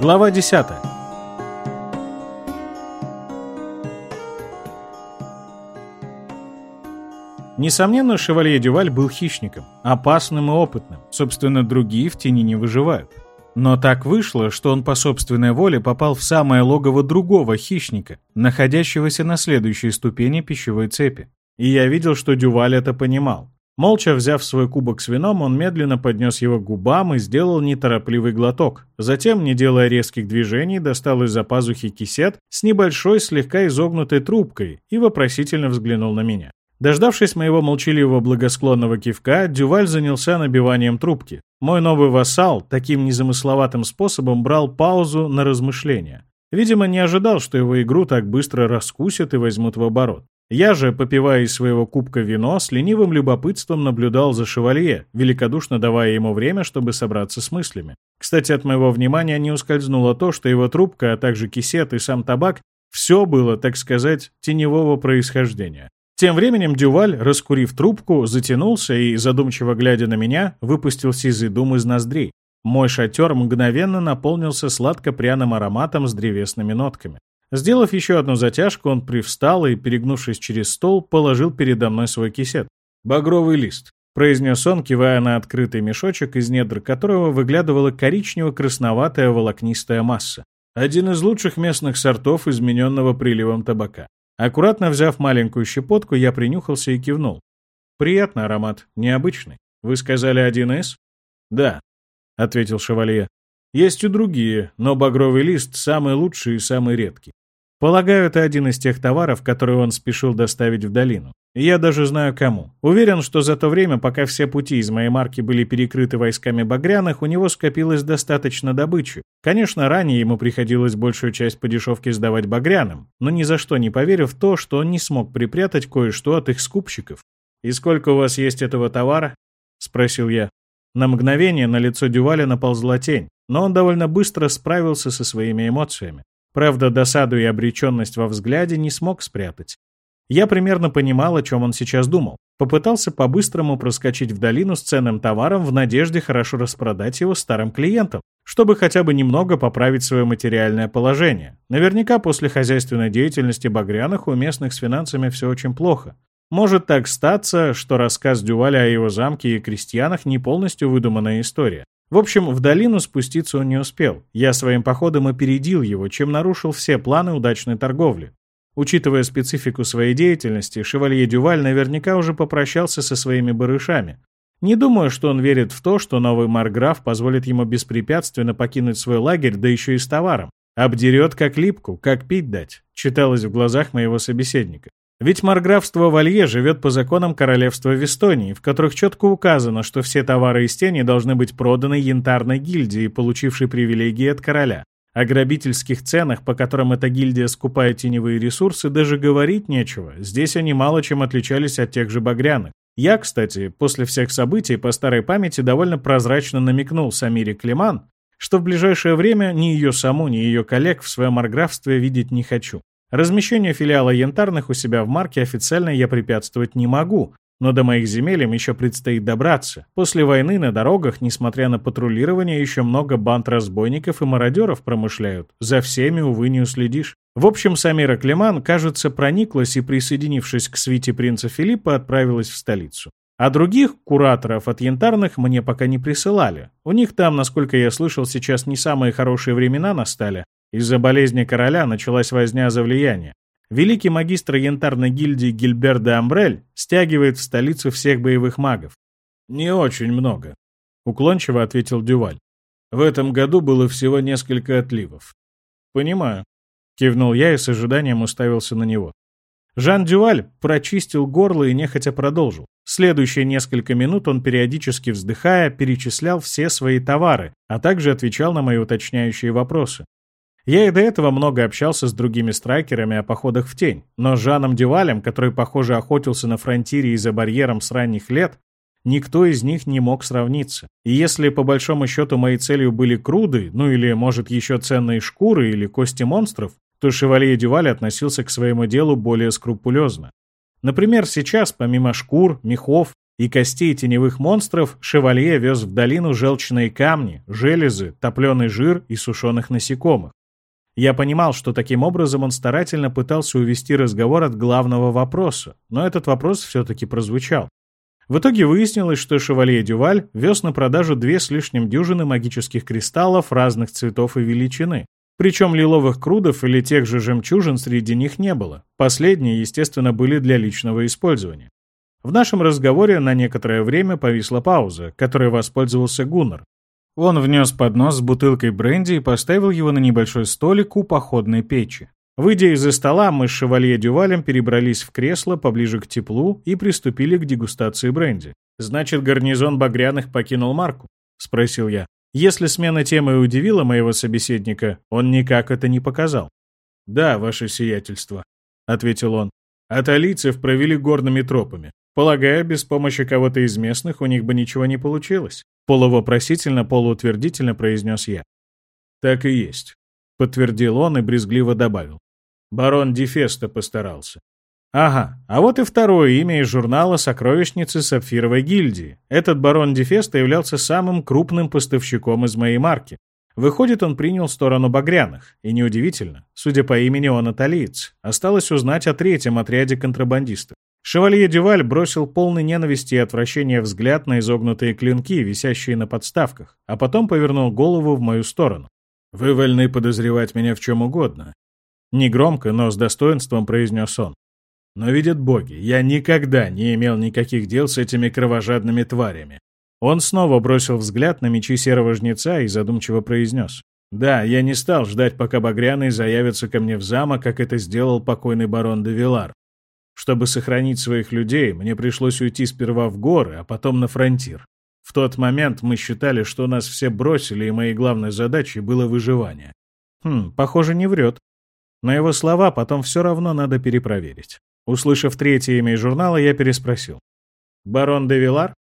Глава 10. Несомненно, шевалье Дюваль был хищником, опасным и опытным. Собственно, другие в тени не выживают. Но так вышло, что он по собственной воле попал в самое логово другого хищника, находящегося на следующей ступени пищевой цепи. И я видел, что Дюваль это понимал. Молча взяв свой кубок с вином, он медленно поднес его к губам и сделал неторопливый глоток. Затем, не делая резких движений, достал из-за пазухи кисет с небольшой, слегка изогнутой трубкой и вопросительно взглянул на меня. Дождавшись моего молчаливого благосклонного кивка, Дюваль занялся набиванием трубки. Мой новый вассал таким незамысловатым способом брал паузу на размышления. Видимо, не ожидал, что его игру так быстро раскусят и возьмут в оборот. Я же, попивая из своего кубка вино, с ленивым любопытством наблюдал за шевалье, великодушно давая ему время, чтобы собраться с мыслями. Кстати, от моего внимания не ускользнуло то, что его трубка, а также кисет и сам табак — все было, так сказать, теневого происхождения. Тем временем Дюваль, раскурив трубку, затянулся и, задумчиво глядя на меня, выпустил сизый дум из ноздрей. Мой шатер мгновенно наполнился сладко-пряным ароматом с древесными нотками. Сделав еще одну затяжку, он привстал и, перегнувшись через стол, положил передо мной свой кисет. «Багровый лист», — произнес он, кивая на открытый мешочек, из недр которого выглядывала коричнево-красноватая волокнистая масса. Один из лучших местных сортов, измененного приливом табака. Аккуратно взяв маленькую щепотку, я принюхался и кивнул. «Приятный аромат, необычный. Вы сказали один из?» «Да», — ответил шевалье. «Есть и другие, но багровый лист самый лучший и самый редкий. Полагаю, это один из тех товаров, которые он спешил доставить в долину. я даже знаю кому. Уверен, что за то время, пока все пути из моей марки были перекрыты войсками багряных, у него скопилось достаточно добычи. Конечно, ранее ему приходилось большую часть по дешевке сдавать багряным, но ни за что не поверю в то, что он не смог припрятать кое-что от их скупщиков. «И сколько у вас есть этого товара?» — спросил я. На мгновение на лицо Дюваля наползла тень, но он довольно быстро справился со своими эмоциями. Правда, досаду и обреченность во взгляде не смог спрятать. Я примерно понимал, о чем он сейчас думал. Попытался по-быстрому проскочить в долину с ценным товаром в надежде хорошо распродать его старым клиентам, чтобы хотя бы немного поправить свое материальное положение. Наверняка после хозяйственной деятельности Багряных у местных с финансами все очень плохо. Может так статься, что рассказ Дюваля о его замке и крестьянах не полностью выдуманная история. В общем, в долину спуститься он не успел. Я своим походом опередил его, чем нарушил все планы удачной торговли. Учитывая специфику своей деятельности, шевалье Дюваль наверняка уже попрощался со своими барышами. Не думаю, что он верит в то, что новый марграф позволит ему беспрепятственно покинуть свой лагерь, да еще и с товаром. Обдерет как липку, как пить дать, читалось в глазах моего собеседника. Ведь марграфство Валье живет по законам королевства Вестонии, в которых четко указано, что все товары из тени должны быть проданы янтарной гильдии, получившей привилегии от короля. О грабительских ценах, по которым эта гильдия скупает теневые ресурсы, даже говорить нечего. Здесь они мало чем отличались от тех же багряных. Я, кстати, после всех событий по старой памяти довольно прозрачно намекнул Самире Климан, что в ближайшее время ни ее саму, ни ее коллег в своем марграфстве видеть не хочу. Размещению филиала янтарных у себя в марке официально я препятствовать не могу, но до моих земель им еще предстоит добраться. После войны на дорогах, несмотря на патрулирование, еще много банд разбойников и мародеров промышляют. За всеми, увы, не уследишь. В общем, Самира Климан, кажется, прониклась и, присоединившись к свите принца Филиппа, отправилась в столицу. А других кураторов от янтарных мне пока не присылали. У них там, насколько я слышал, сейчас не самые хорошие времена настали, из-за болезни короля началась возня за влияние. Великий магистр янтарной гильдии Гильберт де Амбрель стягивает в столицу всех боевых магов. «Не очень много», — уклончиво ответил Дюваль. «В этом году было всего несколько отливов». «Понимаю», — кивнул я и с ожиданием уставился на него. Жан Дюваль прочистил горло и нехотя продолжил. Следующие несколько минут он, периодически вздыхая, перечислял все свои товары, а также отвечал на мои уточняющие вопросы. Я и до этого много общался с другими страйкерами о походах в тень, но с Жаном Дювалем, который, похоже, охотился на фронтире и за барьером с ранних лет, никто из них не мог сравниться. И если по большому счету моей целью были круды, ну или, может, еще ценные шкуры или кости монстров, то Шевалье Дюваль относился к своему делу более скрупулезно. Например, сейчас, помимо шкур, мехов и костей теневых монстров шевалье вез в долину желчные камни, железы, топленый жир и сушеных насекомых. Я понимал, что таким образом он старательно пытался увести разговор от главного вопроса, но этот вопрос все-таки прозвучал. В итоге выяснилось, что шевалье Дюваль вез на продажу две с лишним дюжины магических кристаллов разных цветов и величины. Причем лиловых крудов или тех же жемчужин среди них не было. Последние, естественно, были для личного использования. В нашем разговоре на некоторое время повисла пауза, которой воспользовался Гуннар. Он внес поднос с бутылкой бренди и поставил его на небольшой столик у походной печи. Выйдя из-за стола, мы с шевалье Дювалем перебрались в кресло поближе к теплу и приступили к дегустации бренди. «Значит, гарнизон Багряных покинул Марку?» — спросил я. Если смена темы удивила моего собеседника, он никак это не показал. «Да, ваше сиятельство», — ответил он. «Аталийцев провели горными тропами. Полагаю, без помощи кого-то из местных у них бы ничего не получилось». Полувопросительно, полуутвердительно произнес я. «Так и есть», — подтвердил он и брезгливо добавил. «Барон Дефеста постарался. Ага, а вот и второе имя из журнала «Сокровищницы Сапфировой гильдии». Этот барон Дефеста являлся самым крупным поставщиком из моей марки. Выходит, он принял сторону багряных. И неудивительно, судя по имени он италиец. Осталось узнать о третьем отряде контрабандистов. Шевалье Дюваль бросил полный ненависти и отвращения взгляд на изогнутые клинки, висящие на подставках, а потом повернул голову в мою сторону. «Вы вольны подозревать меня в чем угодно». Негромко, но с достоинством произнес он. Но видят боги, я никогда не имел никаких дел с этими кровожадными тварями. Он снова бросил взгляд на мечи серого жнеца и задумчиво произнес. «Да, я не стал ждать, пока Багряный заявится ко мне в замок, как это сделал покойный барон де Вилар. Чтобы сохранить своих людей, мне пришлось уйти сперва в горы, а потом на фронтир. В тот момент мы считали, что нас все бросили, и моей главной задачей было выживание. Хм, похоже, не врет. Но его слова потом все равно надо перепроверить. Услышав третье имя из журнала, я переспросил. «Барон де Вилар?»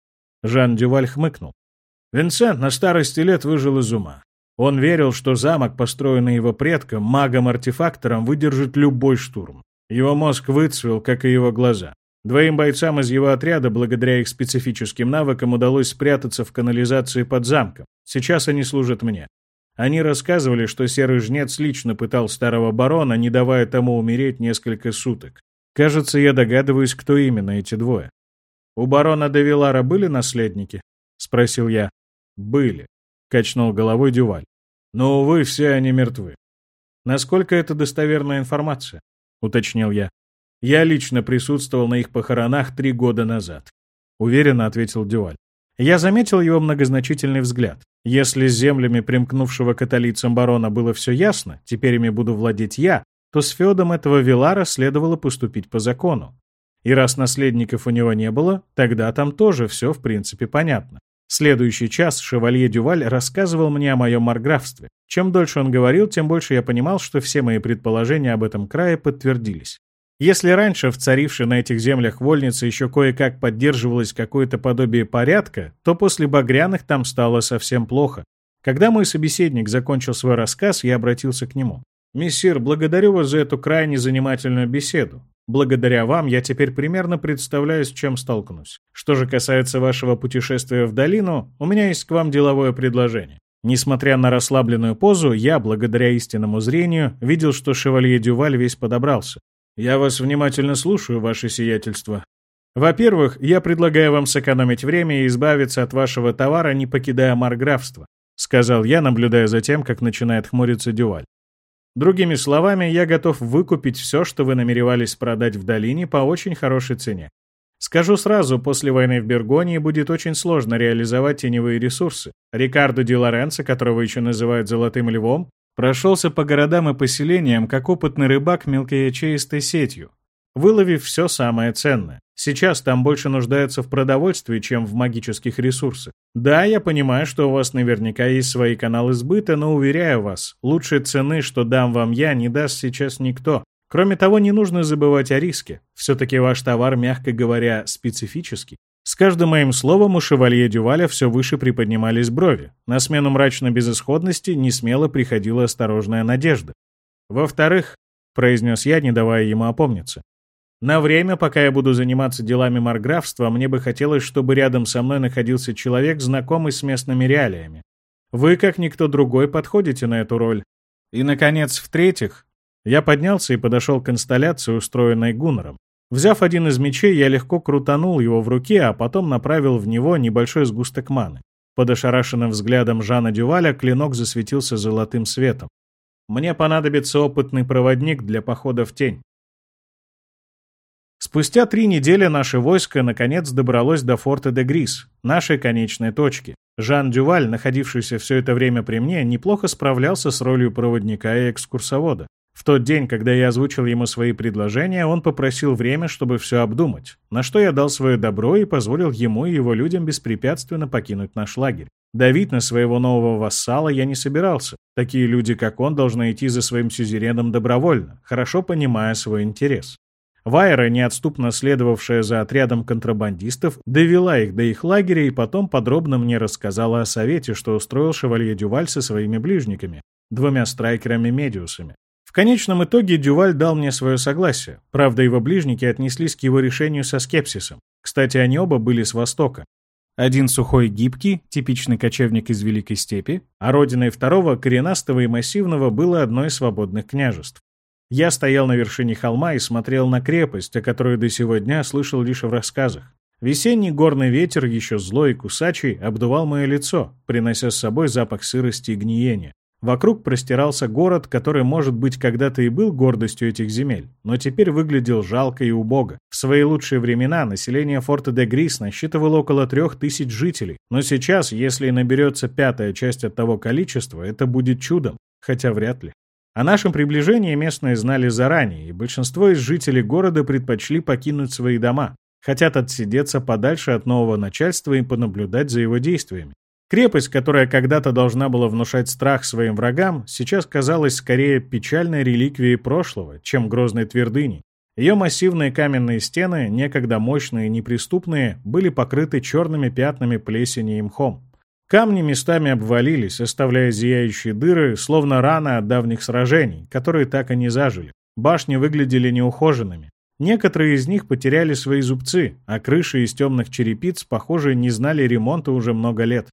Жан Дюваль хмыкнул. Винсент на старости лет выжил из ума. Он верил, что замок, построенный его предком, магом-артефактором, выдержит любой штурм. Его мозг выцвел, как и его глаза. Двоим бойцам из его отряда, благодаря их специфическим навыкам, удалось спрятаться в канализации под замком. Сейчас они служат мне. Они рассказывали, что серый жнец лично пытал старого барона, не давая тому умереть несколько суток. Кажется, я догадываюсь, кто именно эти двое. «У барона де Вилара были наследники?» — спросил я. «Были», — качнул головой Дюваль. «Но, увы, все они мертвы». «Насколько это достоверная информация?» — уточнил я. «Я лично присутствовал на их похоронах три года назад», — уверенно ответил Дюваль. Я заметил его многозначительный взгляд. Если с землями примкнувшего католицам барона было все ясно, теперь ими буду владеть я, то с Феодом этого Вилара следовало поступить по закону. И раз наследников у него не было, тогда там тоже все в принципе понятно. Следующий час шевалье Дюваль рассказывал мне о моем марграфстве. Чем дольше он говорил, тем больше я понимал, что все мои предположения об этом крае подтвердились. Если раньше в царившей на этих землях вольнице еще кое-как поддерживалось какое-то подобие порядка, то после багряных там стало совсем плохо. Когда мой собеседник закончил свой рассказ, я обратился к нему. «Мессир, благодарю вас за эту крайне занимательную беседу. Благодаря вам я теперь примерно представляю, с чем столкнусь. Что же касается вашего путешествия в долину, у меня есть к вам деловое предложение. Несмотря на расслабленную позу, я, благодаря истинному зрению, видел, что шевалье Дюваль весь подобрался. Я вас внимательно слушаю, ваше сиятельство. Во-первых, я предлагаю вам сэкономить время и избавиться от вашего товара, не покидая марграфство, сказал я, наблюдая за тем, как начинает хмуриться Дюваль. Другими словами, я готов выкупить все, что вы намеревались продать в долине по очень хорошей цене. Скажу сразу, после войны в Бергонии будет очень сложно реализовать теневые ресурсы. Рикардо Ди Лоренцо, которого еще называют «золотым львом», прошелся по городам и поселениям, как опытный рыбак мелкоячеистой сетью, выловив все самое ценное. Сейчас там больше нуждаются в продовольствии, чем в магических ресурсах. Да, я понимаю, что у вас наверняка есть свои каналы сбыта, но уверяю вас, лучшей цены, что дам вам я, не даст сейчас никто. Кроме того, не нужно забывать о риске. Все-таки ваш товар, мягко говоря, специфический. С каждым моим словом у шевалье Дюваля все выше приподнимались брови. На смену мрачной безысходности несмело приходила осторожная надежда. «Во-вторых», — произнес я, не давая ему опомниться, На время, пока я буду заниматься делами марграфства, мне бы хотелось, чтобы рядом со мной находился человек, знакомый с местными реалиями. Вы, как никто другой, подходите на эту роль. И, наконец, в-третьих, я поднялся и подошел к инсталляции, устроенной Гуннером. Взяв один из мечей, я легко крутанул его в руке, а потом направил в него небольшой сгусток маны. Под ошарашенным взглядом Жана Дюваля клинок засветился золотым светом. Мне понадобится опытный проводник для похода в тень. Спустя три недели наше войско наконец добралось до форта де Грис, нашей конечной точки. Жан Дюваль, находившийся все это время при мне, неплохо справлялся с ролью проводника и экскурсовода. В тот день, когда я озвучил ему свои предложения, он попросил время, чтобы все обдумать, на что я дал свое добро и позволил ему и его людям беспрепятственно покинуть наш лагерь. Давить на своего нового вассала я не собирался. Такие люди, как он, должны идти за своим сюзереном добровольно, хорошо понимая свой интерес. Вайра, неотступно следовавшая за отрядом контрабандистов, довела их до их лагеря и потом подробно мне рассказала о совете, что устроил шевалье Дюваль со своими ближниками, двумя страйкерами-медиусами. В конечном итоге Дюваль дал мне свое согласие, правда его ближники отнеслись к его решению со скепсисом. Кстати, они оба были с Востока. Один сухой гибкий, типичный кочевник из Великой Степи, а родиной второго, коренастого и массивного, было одно из свободных княжеств. Я стоял на вершине холма и смотрел на крепость, о которой до сего дня слышал лишь в рассказах. Весенний горный ветер, еще злой и кусачий, обдувал мое лицо, принося с собой запах сырости и гниения. Вокруг простирался город, который, может быть, когда-то и был гордостью этих земель, но теперь выглядел жалко и убого. В свои лучшие времена население форта де Грис насчитывало около трех тысяч жителей, но сейчас, если и наберется пятая часть от того количества, это будет чудом, хотя вряд ли. О нашем приближении местные знали заранее, и большинство из жителей города предпочли покинуть свои дома, хотят отсидеться подальше от нового начальства и понаблюдать за его действиями. Крепость, которая когда-то должна была внушать страх своим врагам, сейчас казалась скорее печальной реликвией прошлого, чем грозной твердыней. Ее массивные каменные стены, некогда мощные и неприступные, были покрыты черными пятнами плесени и мхом. Камни местами обвалились, оставляя зияющие дыры, словно раны от давних сражений, которые так и не зажили. Башни выглядели неухоженными. Некоторые из них потеряли свои зубцы, а крыши из темных черепиц, похоже, не знали ремонта уже много лет.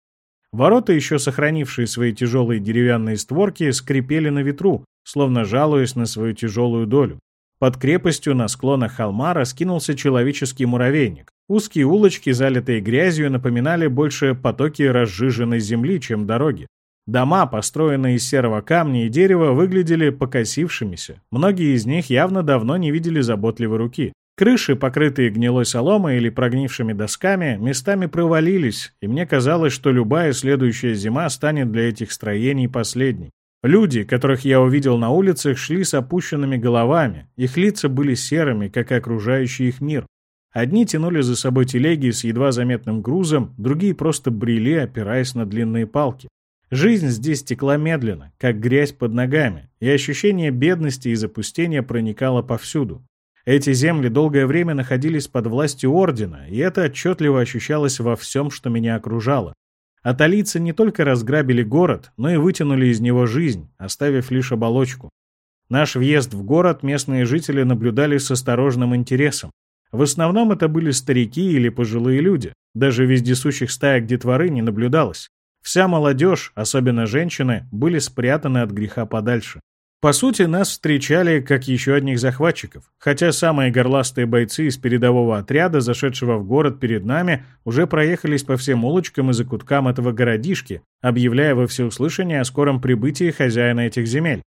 Ворота, еще сохранившие свои тяжелые деревянные створки, скрипели на ветру, словно жалуясь на свою тяжелую долю. Под крепостью на склонах холма раскинулся человеческий муравейник. Узкие улочки, залитые грязью, напоминали больше потоки разжиженной земли, чем дороги. Дома, построенные из серого камня и дерева, выглядели покосившимися. Многие из них явно давно не видели заботливой руки. Крыши, покрытые гнилой соломой или прогнившими досками, местами провалились, и мне казалось, что любая следующая зима станет для этих строений последней. Люди, которых я увидел на улицах, шли с опущенными головами. Их лица были серыми, как и окружающий их мир. Одни тянули за собой телеги с едва заметным грузом, другие просто брели, опираясь на длинные палки. Жизнь здесь текла медленно, как грязь под ногами, и ощущение бедности и запустения проникало повсюду. Эти земли долгое время находились под властью Ордена, и это отчетливо ощущалось во всем, что меня окружало. Аталийцы не только разграбили город, но и вытянули из него жизнь, оставив лишь оболочку. Наш въезд в город местные жители наблюдали с осторожным интересом. В основном это были старики или пожилые люди. Даже вездесущих стаек детворы не наблюдалось. Вся молодежь, особенно женщины, были спрятаны от греха подальше. По сути, нас встречали как еще одних захватчиков, хотя самые горластые бойцы из передового отряда, зашедшего в город перед нами, уже проехались по всем улочкам и закуткам этого городишки, объявляя во всеуслышание о скором прибытии хозяина этих земель.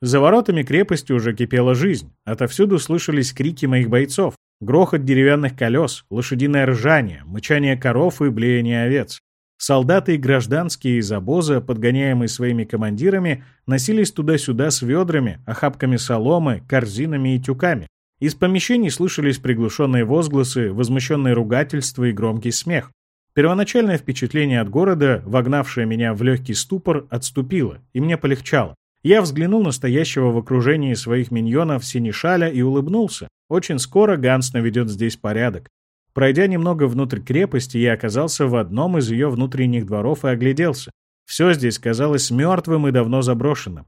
За воротами крепости уже кипела жизнь, отовсюду слышались крики моих бойцов, Грохот деревянных колес, лошадиное ржание, мычание коров и блеяние овец. Солдаты и гражданские из обоза, подгоняемые своими командирами, носились туда-сюда с ведрами, охапками соломы, корзинами и тюками. Из помещений слышались приглушенные возгласы, возмущенные ругательства и громкий смех. Первоначальное впечатление от города, вогнавшее меня в легкий ступор, отступило, и мне полегчало. Я взглянул на стоящего в окружении своих миньонов Синишаля и улыбнулся. Очень скоро Ганс наведет здесь порядок. Пройдя немного внутрь крепости, я оказался в одном из ее внутренних дворов и огляделся. Все здесь казалось мертвым и давно заброшенным.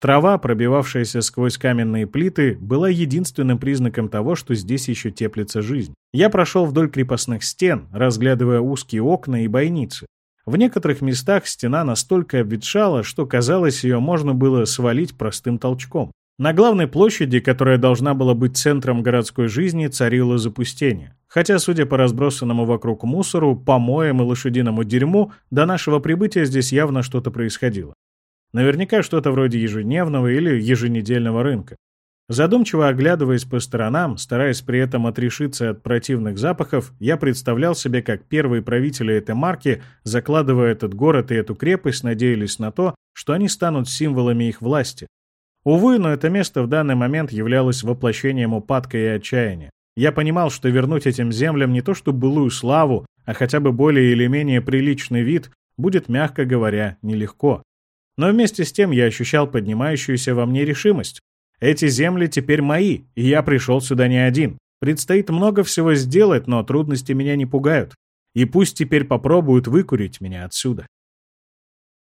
Трава, пробивавшаяся сквозь каменные плиты, была единственным признаком того, что здесь еще теплится жизнь. Я прошел вдоль крепостных стен, разглядывая узкие окна и бойницы. В некоторых местах стена настолько обветшала, что казалось, ее можно было свалить простым толчком. На главной площади, которая должна была быть центром городской жизни, царило запустение. Хотя, судя по разбросанному вокруг мусору, помоям и лошадиному дерьму, до нашего прибытия здесь явно что-то происходило. Наверняка что-то вроде ежедневного или еженедельного рынка. Задумчиво оглядываясь по сторонам, стараясь при этом отрешиться от противных запахов, я представлял себе, как первые правители этой марки, закладывая этот город и эту крепость, надеялись на то, что они станут символами их власти. Увы, но это место в данный момент являлось воплощением упадка и отчаяния. Я понимал, что вернуть этим землям не то что былую славу, а хотя бы более или менее приличный вид, будет, мягко говоря, нелегко. Но вместе с тем я ощущал поднимающуюся во мне решимость. Эти земли теперь мои, и я пришел сюда не один. Предстоит много всего сделать, но трудности меня не пугают. И пусть теперь попробуют выкурить меня отсюда.